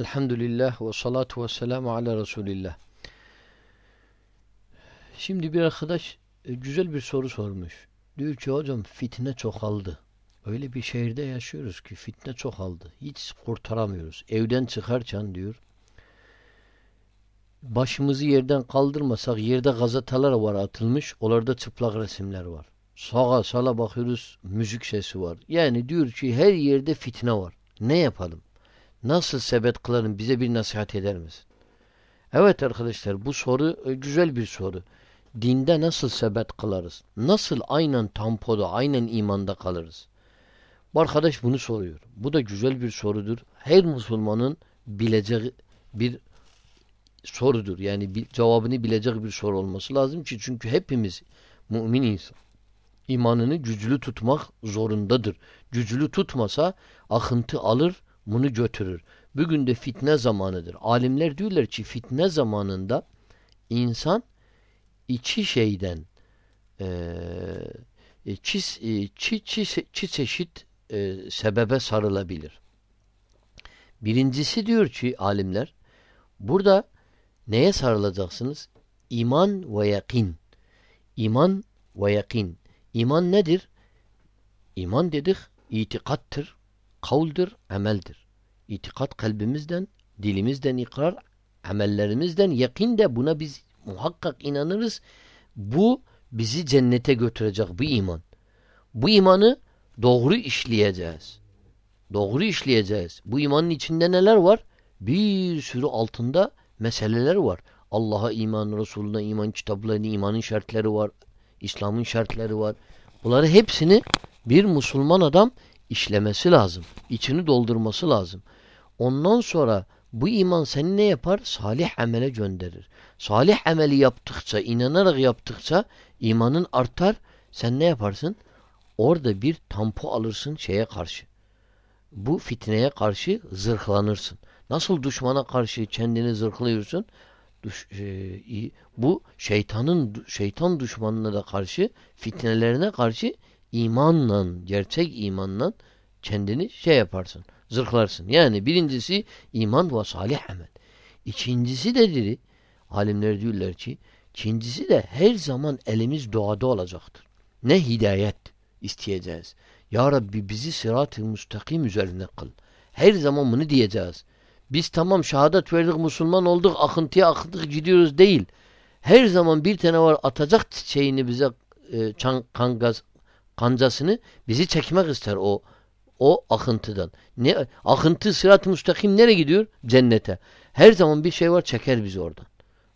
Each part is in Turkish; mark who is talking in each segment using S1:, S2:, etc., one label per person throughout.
S1: Elhamdülillah ve salatu ve selamu ala Resulillah. Şimdi bir arkadaş e, güzel bir soru sormuş. Diyor ki hocam fitne çoğaldı. Öyle bir şehirde yaşıyoruz ki fitne çoğaldı. Hiç kurtaramıyoruz. Evden çıkarken diyor başımızı yerden kaldırmasak yerde gazeteler var atılmış. Onlarda çıplak resimler var. Sağa sola bakıyoruz müzik sesi var. Yani diyor ki her yerde fitne var. Ne yapalım? Nasıl sebet kılarım bize bir nasihat eder misin? Evet arkadaşlar bu soru e, güzel bir soru. Dinde nasıl sebet kılarız? Nasıl aynen tampoda, aynen imanda kalırız? Bu arkadaş bunu soruyor. Bu da güzel bir sorudur. Her Müslümanın bileceği bir sorudur. Yani bir, cevabını bilecek bir soru olması lazım ki çünkü hepimiz mümin insan. İmanını güçlü tutmak zorundadır. Güçlü tutmasa akıntı alır, bunu götürür. Bugün de fitne zamanıdır. Alimler diyorlar ki fitne zamanında insan iki şeyden e, e, çi çeşit e, sebebe sarılabilir. Birincisi diyor ki alimler burada neye sarılacaksınız? İman ve yakin. İman ve yakin. İman nedir? İman dedik itikattır, kavuldur, ameldir. İtikat kalbimizden, dilimizden ikrar, amellerimizden yakin de buna biz muhakkak inanırız. Bu bizi cennete götürecek bu iman. Bu imanı doğru işleyeceğiz. Doğru işleyeceğiz. Bu imanın içinde neler var? Bir sürü altında meseleler var. Allah'a iman, Resulüne iman, kitaplarına imanın şartları var. İslam'ın şartları var. Bunları hepsini bir Müslüman adam işlemesi lazım. İçini doldurması lazım. Ondan sonra bu iman seni ne yapar? Salih amele gönderir. Salih ameli yaptıkça, inanarak yaptıkça imanın artar. Sen ne yaparsın? Orada bir tampo alırsın şeye karşı. Bu fitneye karşı zırhlanırsın. Nasıl düşmana karşı kendini zırhlıyorsun? Düş, e, bu şeytanın şeytan düşmanına da karşı fitnelerine karşı imanla, gerçek imanla kendini şey yaparsın, zırhlarsın. Yani birincisi iman ve salih amel. İkincisi de dedi, alimler diyorlar ki, ikincisi de her zaman elimiz duada olacaktır. Ne hidayet isteyeceğiz. Ya Rabbi bizi sırat-ı müstakim üzerine kıl. Her zaman bunu diyeceğiz. Biz tamam şehadet verdik, Müslüman olduk, akıntıya akıttık gidiyoruz değil. Her zaman bir tane var atacak şeyini bize e, çan, kangaz, kancasını bizi çekmek ister o o akıntıdan. Ne akıntı sırat-ı müstakim nereye gidiyor? Cennete. Her zaman bir şey var çeker bizi oradan.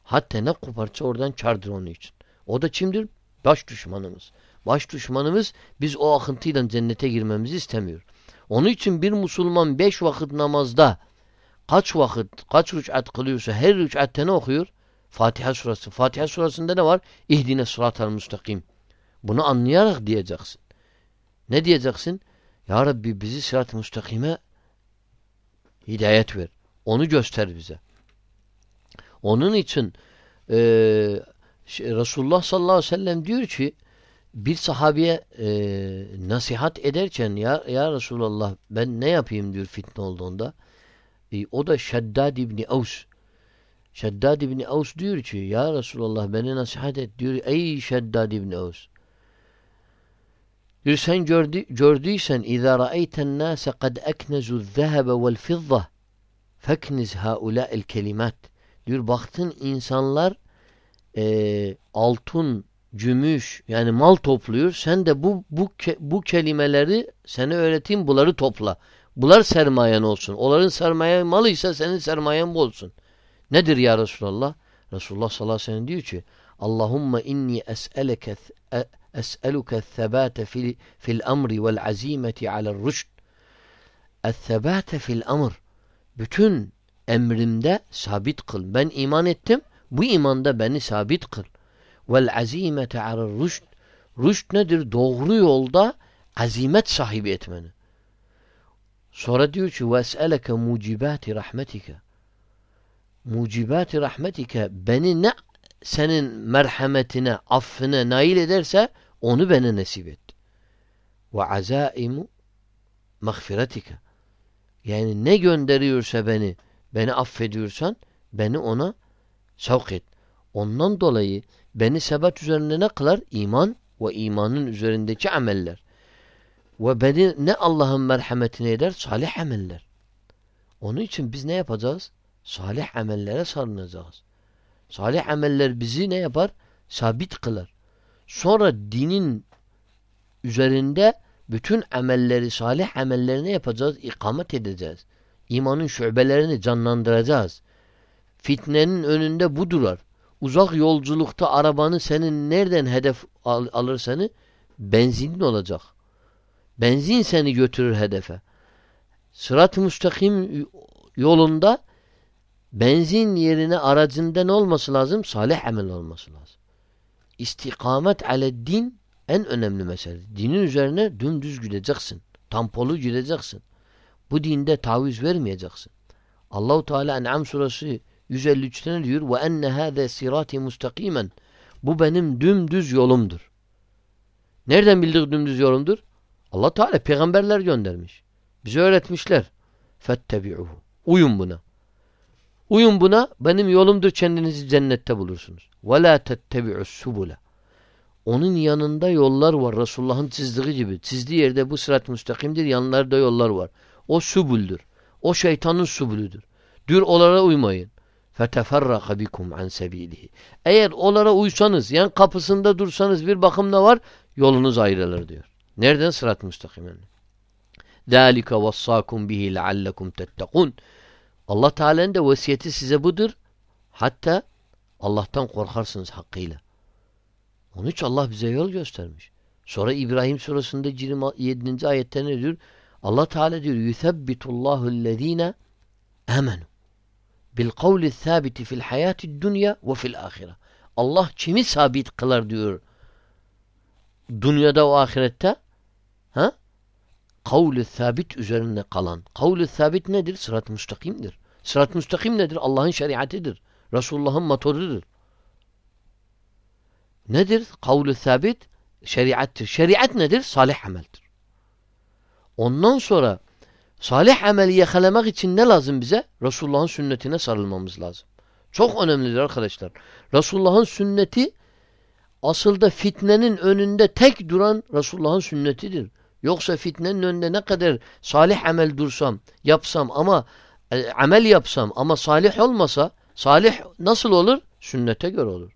S1: Hatta ne koparsa oradan çardır onun için. O da kimdir? Baş düşmanımız. Baş düşmanımız biz o akıntıyla cennete girmemizi istemiyor. Onun için bir Müslüman beş vakit namazda kaç vakit, kaç rüçat kılıyorsa her rüçatte ne okuyor? Fatiha surası. Fatiha surasında ne var? İhdine sıratel müstakim. Bunu anlayarak diyeceksin. Ne diyeceksin? Ya Rabbi bizi sırat-ı müstakime hidayet ver. Onu göster bize. Onun için e, Resulullah sallallahu aleyhi ve sellem diyor ki bir sahabeye e, nasihat ederken ya, ya Resulallah ben ne yapayım diyor fitne olduğunda. E, o da Şeddad İbni Avs. Şeddad İbni Avs diyor ki ya Resulallah beni nasihat et diyor. Ey Şeddad İbni Avs. Diyor sen gördü, gördüysen اِذَا رَأَيْتَ النَّاسَ قَدْ اَكْنَزُوا الذَّهَبَ وَالْفِضَّةِ فَكْنِزْ هَؤُلَاءِ الْكَلِمَاتِ Diyor baktın insanlar e, altın, gümüş yani mal topluyor. Sen de bu bu bu kelimeleri sana öğreteyim bunları topla. Bunlar sermayen olsun. Onların sermaye malıysa senin sermayen bu olsun. Nedir ya Resulallah? Resulullah sallallahu aleyhi ve sellem diyor ki Allahümme inni es'eleke es'eluke thebate fil, fil amri vel azimeti alel rüşd. Thebate fil amr. Bütün emrimde sabit kıl. Ben iman ettim. Bu imanda beni sabit kıl. Vel azimete alel rüşd. Rüşd nedir? Doğru yolda azimet sahibi etmeni. Sonra diyor ki وَاسْأَلَكَ مُعْجِبَاتِ rahmetike. Mucibati rahmetike beni ne senin merhametine, affine nail ederse onu bana nasip et. Ve azaimu mağfiretike. Yani ne gönderiyorsa beni beni affediyorsan beni ona sevk et. Ondan dolayı beni sebat üzerinde ne kılar? İman ve imanın üzerindeki ameller. Ve beni ne Allah'ın merhametine eder? Salih ameller. Onun için biz ne yapacağız? Salih amellere sarınacağız. Salih ameller bizi ne yapar? Sabit kılar. Sonra dinin üzerinde bütün amelleri, salih amellerini yapacağız, ikamet edeceğiz. İmanın şubelerini canlandıracağız. Fitnenin önünde bu durar. Uzak yolculukta arabanı senin nereden hedef al alır seni? Benzinin olacak. Benzin seni götürür hedefe. Sırat-ı müstakim yolunda benzin yerine aracında ne olması lazım? Salih amel olması lazım. İstikamet ale din en önemli mesele. Dinin üzerine dümdüz gideceksin. Tampolu gideceksin. Bu dinde taviz vermeyeceksin. Allahu Teala En'am suresi 153'te ne diyor? Ve enne hâze sirati mustakimen. Bu benim dümdüz yolumdur. Nereden bildik dümdüz yolumdur? Allah Teala peygamberler göndermiş. Bize öğretmişler. Fettebi'uhu. Uyun buna. Uyun buna. Benim yolumdur kendinizi cennette bulursunuz. Ve la tettebi'us subula. Onun yanında yollar var. Resulullah'ın çizdiği gibi. Çizdiği yerde bu sırat müstakimdir. Yanlarda yollar var. O subuldür. O şeytanın subuludur. Dür onlara uymayın. فَتَفَرَّقَ بِكُمْ عَنْ سَب۪يلِهِ Eğer onlara uysanız, yan kapısında dursanız bir bakımda var, yolunuz ayrılır diyor. Nereden? Sırat müstakim yani. ذَٰلِكَ وَصَّاكُمْ بِهِ لَعَلَّكُمْ تَتَّقُونَ Allah Teala'nın da vasiyeti size budur. Hatta Allah'tan korkarsınız hakkıyla. Onun için Allah bize yol göstermiş. Sonra İbrahim surasında 27. ayette ne diyor? Allah Teala diyor يُثَبِّتُ اللّٰهُ الَّذ۪ينَ اَمَنُوا bil sabiti fil hayati dünya ve fil ahire. Allah kimi sabit kılar diyor. Dünyada ve ahirette ha? Kavli sabit üzerinde kalan. Kavli sabit nedir? Sırat-ı müstakimdir. Sırat-ı müstakim nedir? Allah'ın şeriatidir. Resulullah'ın motorudur. Nedir? Kavli sabit şeriattir. Şeriat nedir? Salih ameldir. Ondan sonra Salih ameli yakalamak için ne lazım bize? Resulullah'ın sünnetine sarılmamız lazım. Çok önemlidir arkadaşlar. Resulullah'ın sünneti asılda fitnenin önünde tek duran Resulullah'ın sünnetidir. Yoksa fitnenin önünde ne kadar salih amel dursam, yapsam ama e, amel yapsam ama salih olmasa salih nasıl olur? Sünnete göre olur.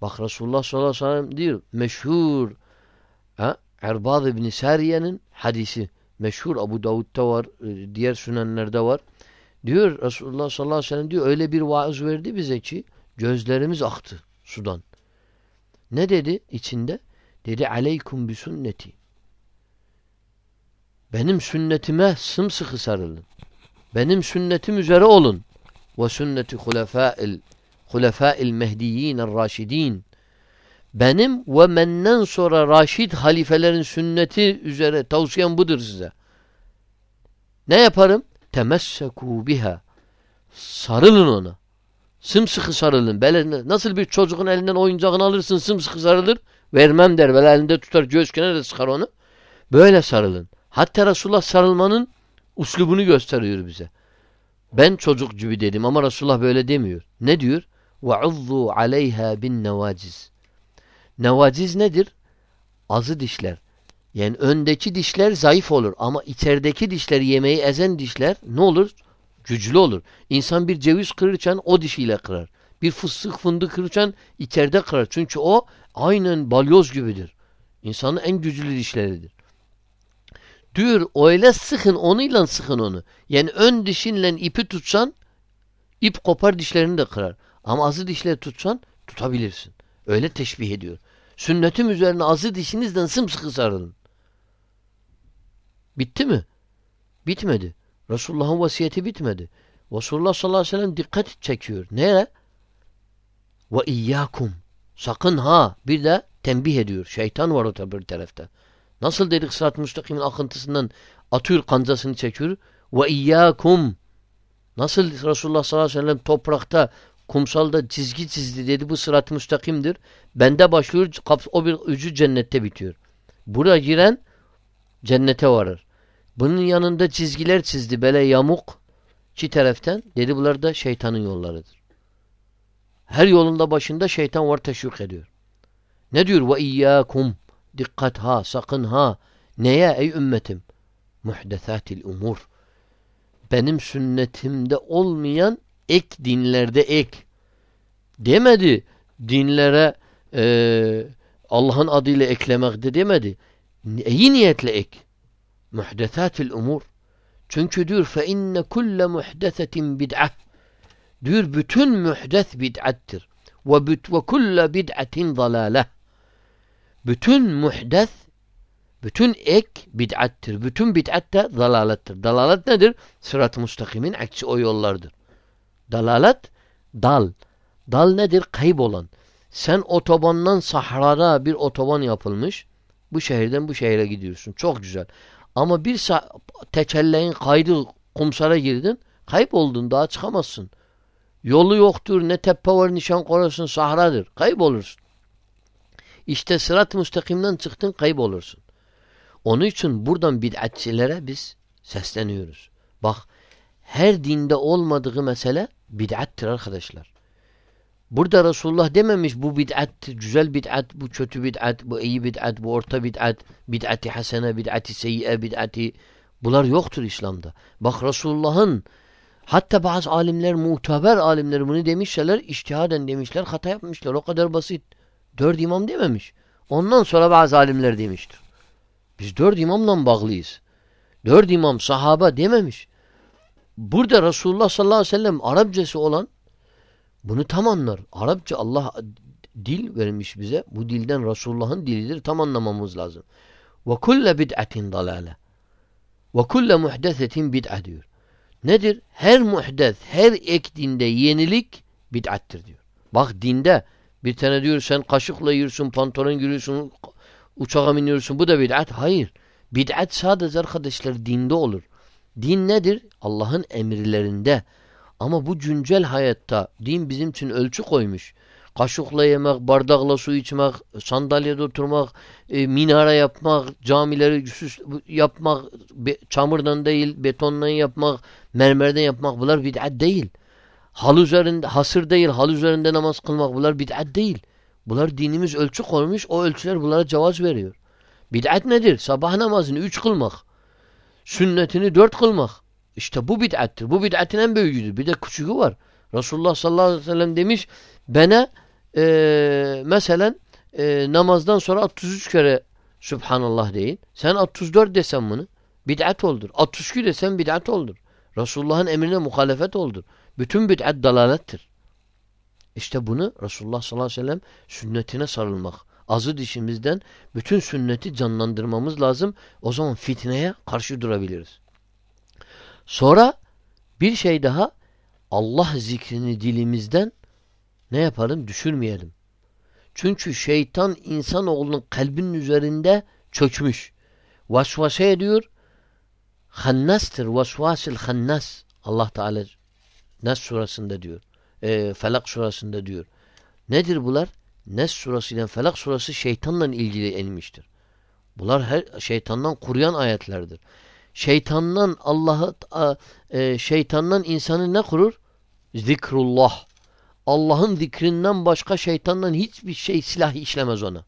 S1: Bak Resulullah sallallahu aleyhi ve sellem diyor meşhur ha, Erbad ibn Sariye'nin hadisi meşhur Abu Davud'da var, e, diğer sünenlerde var. Diyor Resulullah sallallahu aleyhi ve sellem diyor öyle bir vaaz verdi bize ki gözlerimiz aktı sudan. Ne dedi içinde? Dedi aleykum bi sünneti. Benim sünnetime sımsıkı sarılın. Benim sünnetim üzere olun. Ve sünneti hulefâil hulefâil mehdiyyin raşidin. Benim ve menden sonra Raşid halifelerin sünneti üzere tavsiyem budur size. Ne yaparım? Temessekû biha. Sarılın ona. Sımsıkı sarılın. Böyle nasıl bir çocuğun elinden oyuncağını alırsın sımsıkı sarılır. Vermem der. Böyle elinde tutar göğüskene de sıkar onu. Böyle sarılın. Hatta Resulullah sarılmanın uslubunu gösteriyor bize. Ben çocuk gibi dedim ama Resulullah böyle demiyor. Ne diyor? وَعُضُّوا عَلَيْهَا بِالنَّوَاجِزِ Nevaciz nedir? Azı dişler. Yani öndeki dişler zayıf olur ama içerideki dişler yemeği ezen dişler ne olur? Güçlü olur. İnsan bir ceviz kırırken o dişiyle kırar. Bir fıstık fındık kırırken içeride kırar. Çünkü o aynen balyoz gibidir. İnsanın en güçlü dişleridir. Diyor öyle sıkın onunla sıkın onu. Yani ön dişinle ipi tutsan ip kopar dişlerini de kırar. Ama azı dişleri tutsan tutabilirsin. Öyle teşbih ediyor. Sünnetim üzerine azı dişinizden sımsıkı sarılın. Bitti mi? Bitmedi. Resulullah'ın vasiyeti bitmedi. Resulullah sallallahu aleyhi ve sellem dikkat çekiyor. Neye? Ve iyyakum. Sakın ha. Bir de tembih ediyor. Şeytan var o bir tarafta. Nasıl dedik sırat-ı müstakimin akıntısından atıyor kancasını çekiyor. Ve iyyakum. Nasıl Resulullah sallallahu aleyhi ve sellem toprakta kumsalda çizgi çizdi dedi bu sırat-ı müstakimdir. Bende başlıyor o bir ucu cennette bitiyor. Buraya giren cennete varır. Bunun yanında çizgiler çizdi böyle yamuk İki taraftan dedi bunlar da şeytanın yollarıdır. Her yolunda başında şeytan var teşvik ediyor. Ne diyor? Ve iyyakum dikkat ha sakın ha neye ey ümmetim? Muhdesatil umur. Benim sünnetimde olmayan ek dinlerde ek. Demedi dinlere e, Allah'ın adıyla eklemek de demedi. İyi niyetle ek. Muhdesatil umur. Çünkü diyor fe inne kulle muhdesetin bid'ah. Diyor bütün mühdes bid'attir. Ve, ve kulle bid'atin zalale. Bütün muhdes bütün ek bid'attir. Bütün bid'at da dalalettir. Dalalet nedir? Sırat-ı müstakimin aksi o yollardır. Dalalet dal. Dal nedir? Kaybolan. Sen otobandan sahrada bir otoban yapılmış. Bu şehirden bu şehire gidiyorsun. Çok güzel. Ama bir tekelleğin kaydı kumsara girdin. Kayboldun. Daha çıkamazsın. Yolu yoktur. Ne tepe var nişan korasın. Sahradır. Kaybolursun. İşte sırat-ı müstakimden çıktın kaybolursun. Onun için buradan bid'atçilere biz sesleniyoruz. Bak her dinde olmadığı mesele bid'attir arkadaşlar. Burada Resulullah dememiş bu bid'at, güzel bid'at, bu kötü bid'at, bu iyi bid'at, bu orta bid'at, bid'ati hasene, bid'ati seyyiye, bid'ati bunlar yoktur İslam'da. Bak Resulullah'ın hatta bazı alimler, muteber alimler bunu demişler, iştihaden demişler, hata yapmışlar. O kadar basit. Dört imam dememiş. Ondan sonra bazı alimler demiştir. Biz dört imamla bağlıyız. Dört imam sahaba dememiş. Burada Resulullah sallallahu aleyhi ve sellem Arapçası olan bunu tam anlar. Arapça Allah dil vermiş bize. Bu dilden Resulullah'ın dilidir. Tam anlamamız lazım. Ve kulle bid'atin dalale. Ve kulle muhdesetin bid'a diyor. Nedir? Her muhdes, her ek dinde yenilik bid'attir diyor. Bak dinde bir tane diyor sen kaşıkla yiyorsun, pantolon giriyorsun, uçağa biniyorsun. Bu da bid'at. Hayır. Bid'at sadece arkadaşlar dinde olur. Din nedir? Allah'ın emirlerinde. Ama bu güncel hayatta din bizim için ölçü koymuş. Kaşıkla yemek, bardakla su içmek, sandalyede oturmak, e, minare yapmak, camileri süs yapmak, be, çamurdan değil, betondan yapmak, mermerden yapmak bunlar bid'at değil. Hal üzerinde, hasır değil, hal üzerinde namaz kılmak bunlar bid'at değil. Bunlar dinimiz ölçü koymuş, o ölçüler bunlara cevaz veriyor. Bid'at nedir? Sabah namazını üç kılmak, sünnetini dört kılmak. İşte bu bid'attir. Bu bid'atin en büyüğüdür. Bir de küçüğü var. Resulullah sallallahu aleyhi ve sellem demiş bana e, mesela e, namazdan sonra 33 kere Subhanallah deyin. Sen 34 desen bunu bid'at oldur. 62 desen bid'at oldur. Resulullah'ın emrine muhalefet oldur. Bütün bid'at dalalettir. İşte bunu Resulullah sallallahu aleyhi ve sellem sünnetine sarılmak. Azı dişimizden bütün sünneti canlandırmamız lazım. O zaman fitneye karşı durabiliriz. Sonra bir şey daha Allah zikrini dilimizden ne yapalım? Düşürmeyelim. Çünkü şeytan insanoğlunun kalbinin üzerinde çökmüş. Vasvase ediyor. Hannastır. Vasvasil hannas. Allah Teala Nas surasında diyor. E, Felak surasında diyor. Nedir bunlar? Nes surası ile Felak surası şeytanla ilgili inmiştir. Bunlar her şeytandan kuruyan ayetlerdir. Şeytandan Allah'ı e, şeytandan insanı ne kurur? Zikrullah. Allah'ın zikrinden başka şeytandan hiçbir şey silah işlemez ona.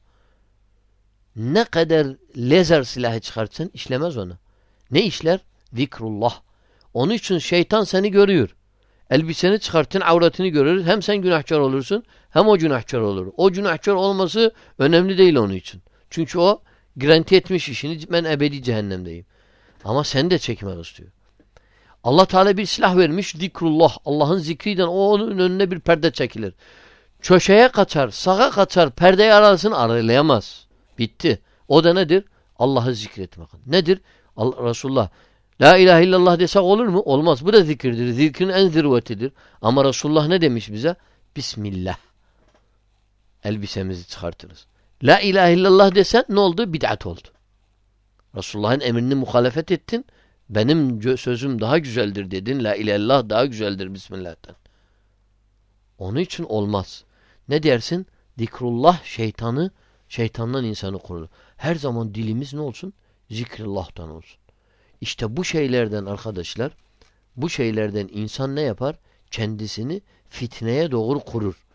S1: Ne kadar lazer silahı çıkartsın işlemez ona. Ne işler? Zikrullah. Onun için şeytan seni görüyor. Elbiseni çıkartın, avratını görür. Hem sen günahkar olursun hem o günahkar olur. O günahkar olması önemli değil onun için. Çünkü o garanti etmiş işini ben ebedi cehennemdeyim. Ama sen de çekmek istiyor. Allah Teala bir silah vermiş zikrullah. Allah'ın zikriyle onun önüne bir perde çekilir. Köşeye kaçar, sağa kaçar, perdeyi arasını aralayamaz. Bitti. O da nedir? Allah'ı zikretmek. Nedir? Allah, Resulullah La ilahe illallah desek olur mu? Olmaz. Bu da zikirdir. Zikrin en zirvetidir. Ama Resulullah ne demiş bize? Bismillah. Elbisemizi çıkartırız. La ilahe illallah desen ne oldu? Bid'at oldu. Resulullah'ın emrini muhalefet ettin. Benim sözüm daha güzeldir dedin. La ilahe illallah daha güzeldir Bismillah'tan. Onun için olmaz. Ne dersin? Zikrullah şeytanı, şeytandan insanı korur. Her zaman dilimiz ne olsun? Zikrullah'tan olsun. İşte bu şeylerden arkadaşlar bu şeylerden insan ne yapar? Kendisini fitneye doğru kurur.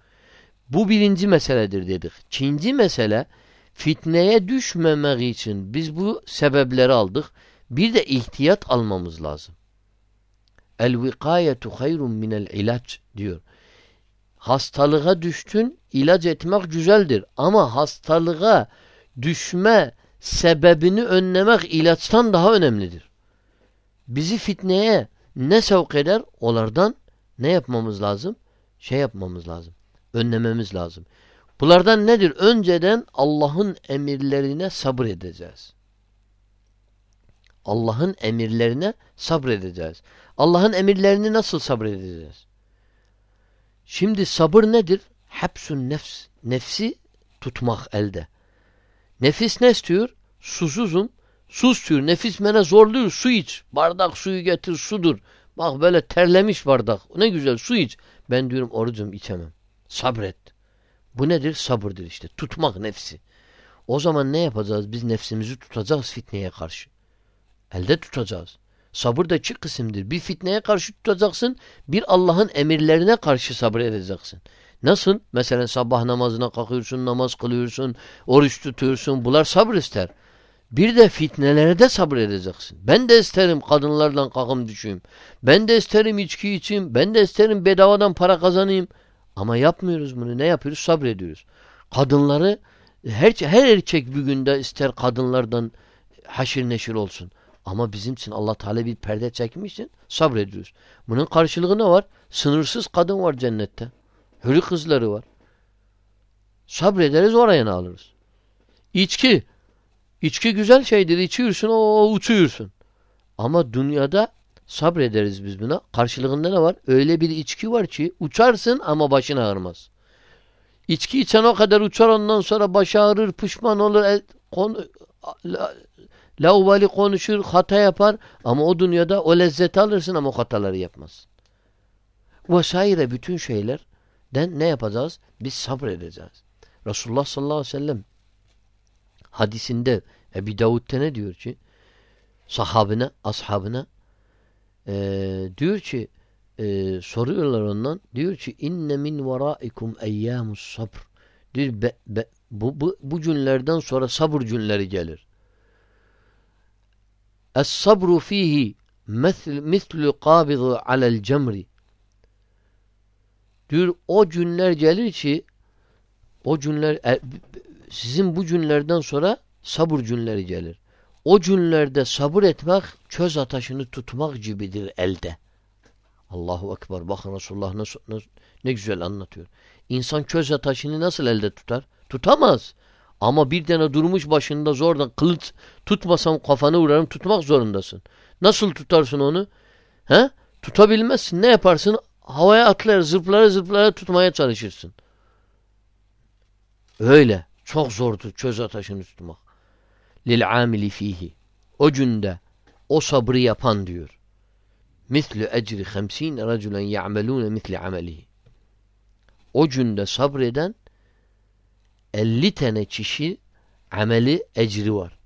S1: Bu birinci meseledir dedik. İkinci mesele fitneye düşmemek için biz bu sebepleri aldık. Bir de ihtiyat almamız lazım. El vikayetu hayrun minel ilaç diyor. Hastalığa düştün, ilaç etmek güzeldir. Ama hastalığa düşme sebebini önlemek ilaçtan daha önemlidir. Bizi fitneye ne sevk eder? Onlardan ne yapmamız lazım? Şey yapmamız lazım. Önlememiz lazım. Bunlardan nedir? Önceden Allah'ın emirlerine sabır edeceğiz. Allah'ın emirlerine sabredeceğiz. Allah'ın emirlerini nasıl sabredeceğiz? Şimdi sabır nedir? Hepsun nefs. Nefsi tutmak elde. Nefis ne istiyor? Susuzum. Su istiyor. Nefis bana zorluyor. Su iç. Bardak suyu getir sudur. Bak böyle terlemiş bardak. Ne güzel su iç. Ben diyorum orucum içemem. Sabret. Bu nedir? Sabırdır işte. Tutmak nefsi. O zaman ne yapacağız? Biz nefsimizi tutacağız fitneye karşı. Elde tutacağız. Sabır da iki kısımdır. Bir fitneye karşı tutacaksın, bir Allah'ın emirlerine karşı sabır edeceksin. Nasıl? Mesela sabah namazına kalkıyorsun, namaz kılıyorsun, oruç tutuyorsun. Bunlar sabır ister. Bir de fitnelere de sabır edeceksin. Ben de isterim kadınlardan kalkım düşeyim. Ben de isterim içki içeyim. Ben de isterim bedavadan para kazanayım. Ama yapmıyoruz bunu. Ne yapıyoruz? Sabrediyoruz. Kadınları her, her erkek bir günde ister kadınlardan haşir neşir olsun. Ama bizim için Allah Teala bir perde çekmişsin sabrediyoruz. Bunun karşılığı ne var? Sınırsız kadın var cennette. Hürri kızları var. Sabrederiz oraya ne alırız. İçki. İçki güzel şeydir. İçiyorsun o uçuyorsun. Ama dünyada sabrederiz biz buna. Karşılığında ne var? Öyle bir içki var ki uçarsın ama başın ağrımaz. İçki içen o kadar uçar ondan sonra baş ağrır, pişman olur, el, konu, lauvali konuşur, hata yapar ama o dünyada o lezzeti alırsın ama o hataları yapmaz. Vesaire bütün şeylerden ne yapacağız? Biz sabredeceğiz. Resulullah sallallahu aleyhi ve sellem hadisinde Ebi Davud'da ne diyor ki? Sahabine, ashabına e, diyor ki e, soruyorlar ondan diyor ki inne min veraikum eyyamus sabr diyor be, be, bu, bu, bu günlerden sonra sabır günleri gelir. Es-sabru fihi mislu kabidu alel cemri. Diyor o günler gelir ki o günler e, sizin bu günlerden sonra sabır günleri gelir. O günlerde sabır etmek çöz ateşini tutmak gibidir elde. Allahu Ekber. Bakın Resulullah nasıl, nasıl, ne güzel anlatıyor. İnsan çöz ateşini nasıl elde tutar? Tutamaz. Ama bir tane durmuş başında zordan kılıç tutmasam kafanı vurarım tutmak zorundasın. Nasıl tutarsın onu? He? Tutabilmezsin. Ne yaparsın? Havaya atlar, zıplara zıplara tutmaya çalışırsın. Öyle. Çok zordur çöz ateşini tutmak. Lil amili fihi. O günde o sabrı yapan diyor. Mislu ecri 50 raculen ya'melune misli amelihi. O günde sabreden 50 tane kişi ameli ecri var.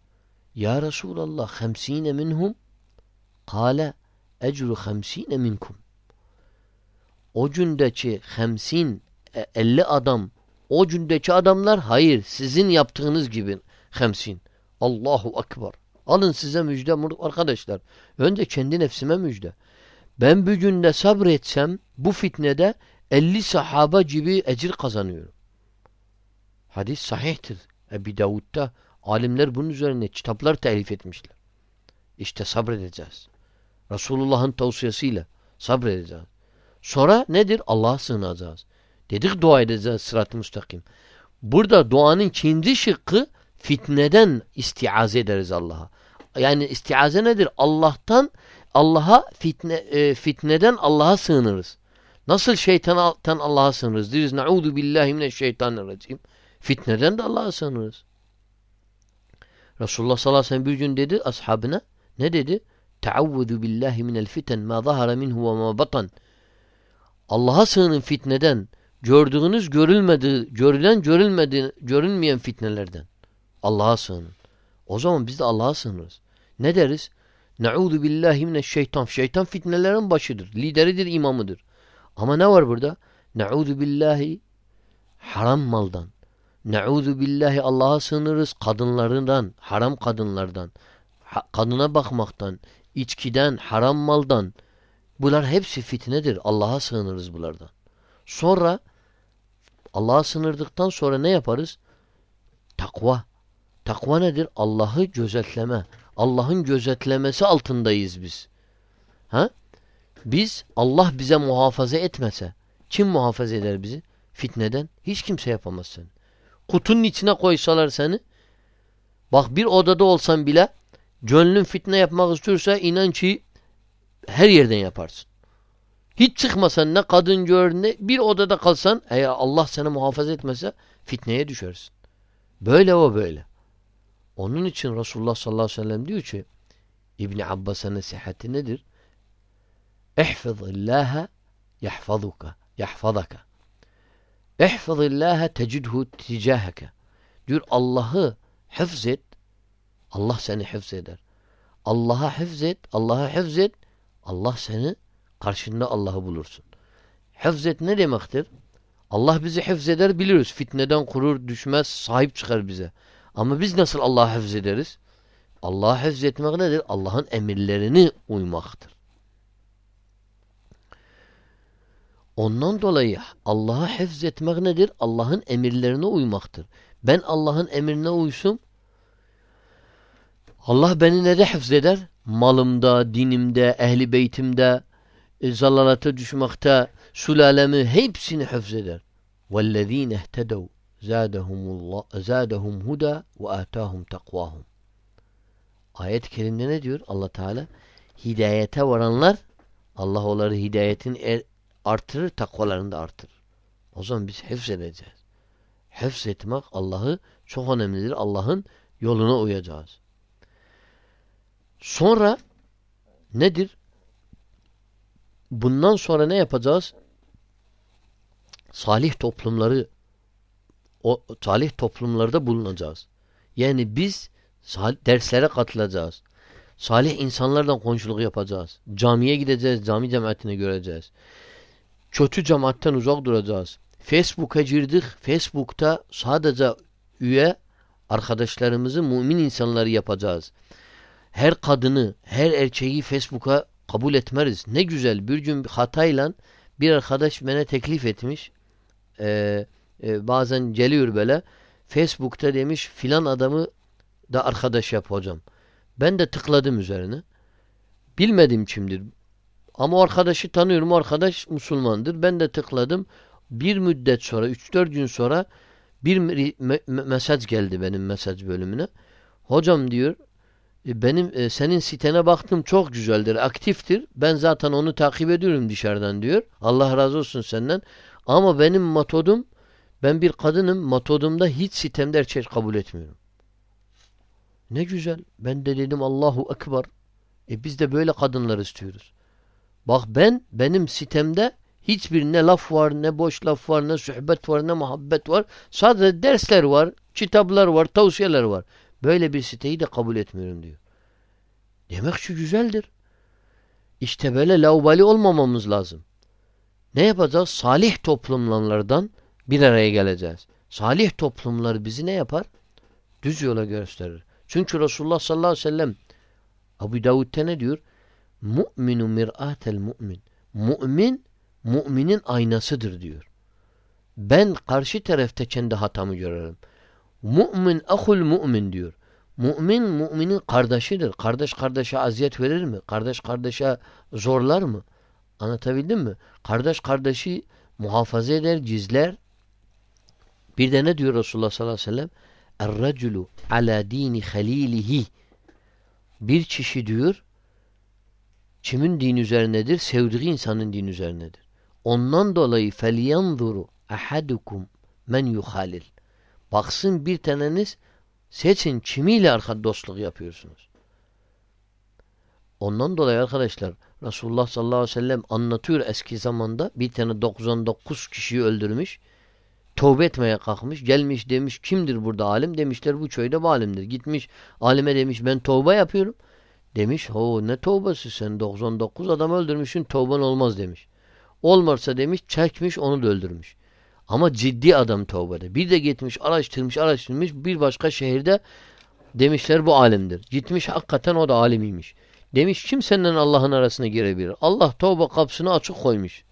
S1: Ya Resulallah 50 minhum kale ecru 50 minkum. O gündeki 50 50 adam o gündeki adamlar hayır sizin yaptığınız gibi 50. Allahu Ekber. Alın size müjde arkadaşlar. Önce kendi nefsime müjde. Ben bir günde sabretsem bu fitnede 50 sahaba gibi ecir kazanıyorum. Hadis sahihtir. Ebi Davud'da alimler bunun üzerine kitaplar telif etmişler. İşte sabredeceğiz. Resulullah'ın tavsiyesiyle sabredeceğiz. Sonra nedir? Allah'a sığınacağız. Dedik dua edeceğiz sırat-ı müstakim. Burada duanın ikinci şıkkı fitneden istiaze ederiz Allah'a. Yani istiaze nedir? Allah'tan Allah'a fitne e, fitneden Allah'a sığınırız. Nasıl şeytandan Allah'a sığınırız? Diriz na'udu billahi mineşşeytanirracim. Fitneden de Allah'a sığınırız. Resulullah sallallahu aleyhi ve sellem bir gün dedi ashabına ne dedi? Teavvudu billahi minel fiten ma zahara minhu ve ma batan. Allah'a sığının fitneden, gördüğünüz görülmedi, görülen görülmedi, görünmeyen fitnelerden. Allah'a sığının. O zaman biz de Allah'a sığınırız. Ne deriz? Nauzu billahi mineşşeytan. Şeytan fitnelerin başıdır. Lideridir, imamıdır. Ama ne var burada? Nauzu billahi haram maldan. Nauzu billahi Allah'a sığınırız kadınlarından, haram kadınlardan, ha, kadına bakmaktan, içkiden, haram maldan. Bunlar hepsi fitnedir. Allah'a sığınırız bunlardan. Sonra Allah'a sınırdıktan sonra ne yaparız? Takva. Takva nedir? Allah'ı gözetleme. Allah'ın gözetlemesi altındayız biz. Ha? Biz Allah bize muhafaza etmese kim muhafaza eder bizi? Fitneden hiç kimse yapamaz seni. Kutunun içine koysalar seni bak bir odada olsan bile gönlün fitne yapmak istiyorsa inan ki her yerden yaparsın. Hiç çıkmasan ne kadın gör ne bir odada kalsan eğer Allah seni muhafaza etmese fitneye düşersin. Böyle o böyle. Onun için Resulullah sallallahu aleyhi ve sellem diyor ki İbni Abbas'a nasihati nedir? İhfazillâhe yahfazuka yahfazaka. İhfazillâhe tecidhu ticaheke. Diyor Allah'ı hıfz et. Allah seni hıfz eder. Allah'a hıfz et. Allah'a hıfz et. Allah seni karşında Allah'ı bulursun. Hıfz et ne demektir? Allah bizi hıfz eder biliyoruz. Fitneden kurur, düşmez, sahip çıkar bize. Ama biz nasıl Allah'ı hıfz ederiz? Allah'ı hıfz etmek nedir? Allah'ın emirlerini uymaktır. Ondan dolayı Allah'ı hıfz etmek nedir? Allah'ın emirlerine uymaktır. Ben Allah'ın emrine uysum. Allah beni ne de hıfz eder? Malımda, dinimde, ehli beytimde, e, zalalata düşmekte, sülalemi hepsini hıfz eder. وَالَّذ۪ينَ اهْتَدَوْا زَادَهُمْ هُدَى وَآتَاهُمْ تَقْوَاهُمْ Ayet-i Kerim'de ne diyor Allah Teala? Hidayete varanlar Allah onları hidayetin er, artırır, takvalarını da artırır. O zaman biz hıfz edeceğiz. Hıfz etmek Allah'ı çok önemlidir. Allah'ın yoluna uyacağız. Sonra nedir? Bundan sonra ne yapacağız? Salih toplumları o salih toplumlarda bulunacağız. Yani biz derslere katılacağız. Salih insanlardan komşuluk yapacağız. Camiye gideceğiz, cami cemaatini göreceğiz. Kötü cemaatten uzak duracağız. Facebook'a girdik. Facebook'ta sadece üye arkadaşlarımızı mümin insanları yapacağız. Her kadını, her erkeği Facebook'a kabul etmeriz. Ne güzel bir gün hatayla bir arkadaş bana teklif etmiş. Ee, e, bazen geliyor böyle. Facebook'ta demiş filan adamı da arkadaş yap hocam. Ben de tıkladım üzerine. Bilmedim kimdir. Ama o arkadaşı tanıyorum. O arkadaş Müslümandır. Ben de tıkladım. Bir müddet sonra, 3-4 gün sonra bir me mesaj geldi benim mesaj bölümüne. Hocam diyor benim e, senin sitene baktım çok güzeldir, aktiftir. Ben zaten onu takip ediyorum dışarıdan diyor. Allah razı olsun senden. Ama benim matodum ben bir kadınım matodumda hiç sitemde erkek kabul etmiyorum. Ne güzel. Ben de dedim Allahu Ekber. E biz de böyle kadınlar istiyoruz. Bak ben benim sitemde hiçbir ne laf var, ne boş laf var, ne sohbet var, ne muhabbet var. Sadece dersler var, kitaplar var, tavsiyeler var. Böyle bir siteyi de kabul etmiyorum diyor. Demek şu güzeldir. İşte böyle laubali olmamamız lazım. Ne yapacağız? Salih toplumlardan bir araya geleceğiz. Salih toplumlar bizi ne yapar? Düz yola gösterir. Çünkü Resulullah sallallahu aleyhi ve sellem Abu Davud'da ne diyor? Mu'minu mir'atel mu'min. Mu'min, mu'minin aynasıdır diyor. Ben karşı tarafta kendi hatamı görerim. Mu'min ahul mu'min diyor. Mu'min, mu'minin kardeşidir. Kardeş kardeşe aziyet verir mi? Kardeş kardeşe zorlar mı? Anlatabildim mi? Kardeş kardeşi muhafaza eder, gizler. Bir de ne diyor Resulullah sallallahu aleyhi ve sellem? Er-reculu ala dini halilihi. Bir kişi diyor, kimin din üzerinedir? Sevdiği insanın din üzerinedir. Ondan dolayı felyanzuru ahadukum men yuhalil. Baksın bir taneniz seçin kimiyle arka dostluk yapıyorsunuz. Ondan dolayı arkadaşlar Resulullah sallallahu aleyhi ve sellem anlatıyor eski zamanda bir tane 99 kişiyi öldürmüş. Tövbe etmeye kalkmış. Gelmiş demiş kimdir burada alim? Demişler bu köyde bu alimdir. Gitmiş alime demiş ben tövbe yapıyorum. Demiş o ne tövbesi sen 99 adam öldürmüşsün tövben olmaz demiş. Olmazsa demiş çekmiş onu da öldürmüş. Ama ciddi adam tövbede. Bir de gitmiş araştırmış araştırmış bir başka şehirde demişler bu alimdir. Gitmiş hakikaten o da alimiymiş. Demiş kim senden Allah'ın arasına girebilir? Allah tövbe kapısını açık koymuş.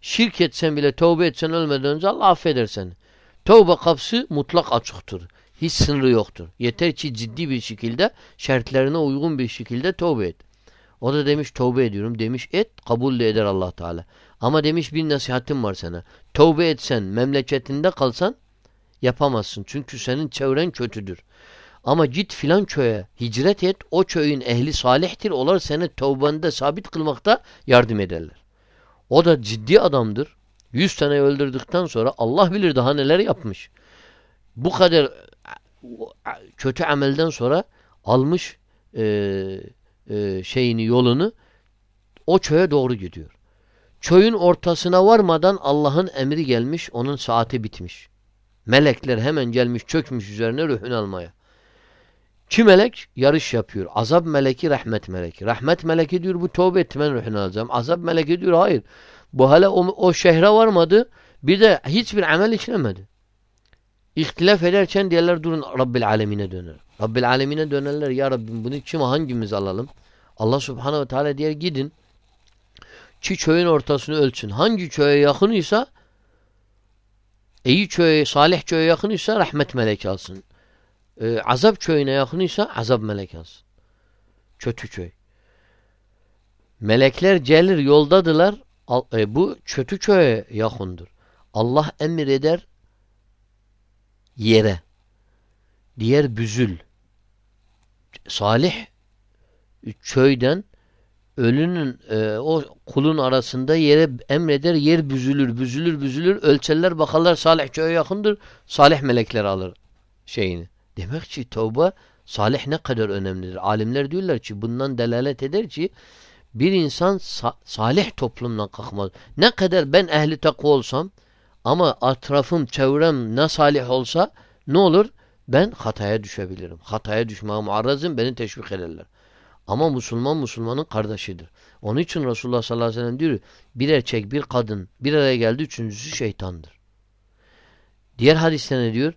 S1: Şirk etsen bile tövbe etsen ölmeden önce Allah affeder seni. Tövbe kapısı mutlak açıktır. Hiç sınırı yoktur. Yeter ki ciddi bir şekilde şartlarına uygun bir şekilde tövbe et. O da demiş tövbe ediyorum. Demiş et kabul de eder allah Teala. Ama demiş bir nasihatim var sana. Tövbe etsen memleketinde kalsan yapamazsın. Çünkü senin çevren kötüdür. Ama git filan köye hicret et. O köyün ehli salihtir. Onlar seni tövbende sabit kılmakta yardım ederler. O da ciddi adamdır. Yüz tane öldürdükten sonra Allah bilir daha neler yapmış. Bu kadar kötü amelden sonra almış e, e, şeyini yolunu o köye doğru gidiyor. Köyün ortasına varmadan Allah'ın emri gelmiş, onun saati bitmiş. Melekler hemen gelmiş, çökmüş üzerine ruhunu almaya. Kim melek? Yarış yapıyor. Azap meleki, rahmet meleki. Rahmet meleki diyor bu tövbe etti ben ruhunu alacağım. Azap meleki diyor hayır. Bu hala o, o şehre varmadı. Bir de hiçbir amel işlemedi. İhtilaf ederken diyorlar durun Rabbil alemine döner. Rabbil alemine dönerler. Ya Rabbim bunu kim hangimiz alalım? Allah subhanehu ve teala diyor gidin. Ki köyün ortasını ölçün. Hangi köye yakınıysa iyi köye, salih köye yakınıysa rahmet melek alsın. Ee, azap köyüne yakınıysa azap melek alsın. Kötü köy. Melekler gelir yoldadılar. E, bu kötü köye yakındır. Allah emir eder yere. Diğer büzül. Salih köyden ölünün e, o kulun arasında yere emreder yer büzülür büzülür büzülür ölçerler bakarlar salih köye yakındır salih melekler alır şeyini. Demek ki tövbe salih ne kadar önemlidir. Alimler diyorlar ki bundan delalet eder ki bir insan sa salih toplumdan kalkmaz. Ne kadar ben ehli takva olsam ama etrafım, çevrem ne salih olsa ne olur? Ben hataya düşebilirim. Hataya düşmeye muarrazım beni teşvik ederler. Ama Müslüman Müslümanın kardeşidir. Onun için Resulullah sallallahu aleyhi ve sellem diyor bir erkek bir kadın bir araya geldi üçüncüsü şeytandır. Diğer hadiste ne diyor?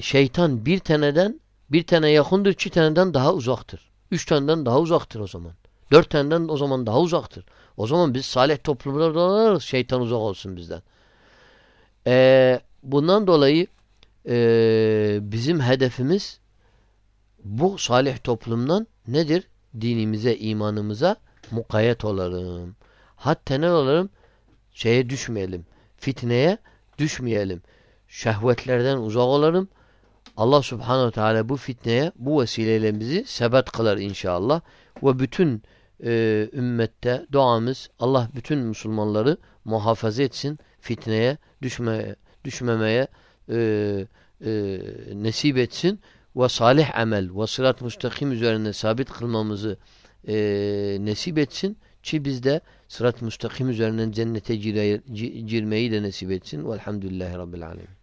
S1: Şeytan bir taneden bir tane yakındır iki taneden daha uzaktır. Üç taneden daha uzaktır o zaman. Dört taneden o zaman daha uzaktır. O zaman biz salih toplumlarda olarız şeytan uzak olsun bizden. Ee, bundan dolayı e, bizim hedefimiz bu salih toplumdan nedir? Dinimize, imanımıza mukayyet olalım. Hatta ne olalım? Şeye düşmeyelim. Fitneye düşmeyelim. Şehvetlerden uzak olalım. Allah subhanehu teala bu fitneye, bu vesileyle bizi sebet kılar inşallah. Ve bütün e, ümmette duamız Allah bütün Müslümanları muhafaza etsin. Fitneye düşmeye, düşmemeye e, e, nesip etsin ve salih amel ve sırat müstakim üzerine sabit kılmamızı e, nesip etsin ki biz de sırat müstakim üzerinden cennete girmeyi de nesip etsin. Velhamdülillahi Rabbil Alemin.